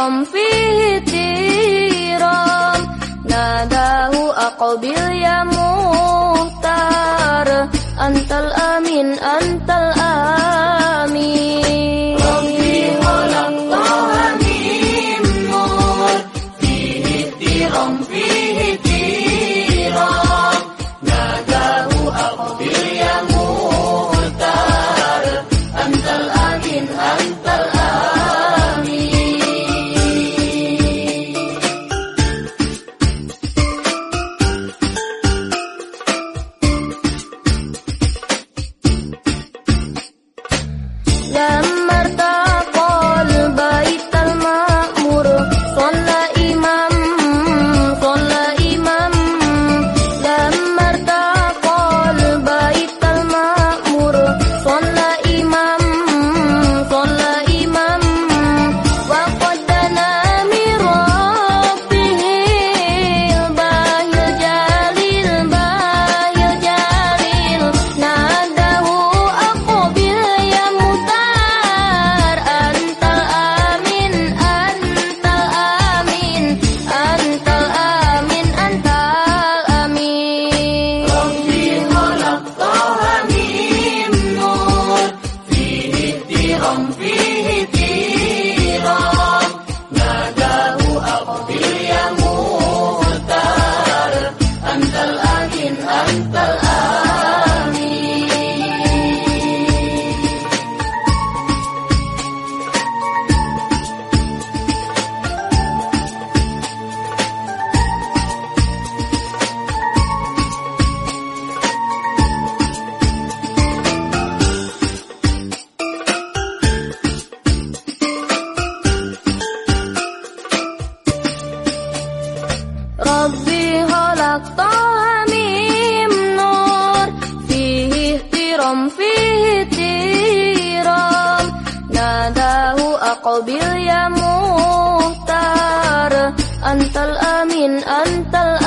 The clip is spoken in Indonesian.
Ram fihi tiram. Nadahu aqabil ya mutar Antal amin, antal qabil ya muhtar antal amin antal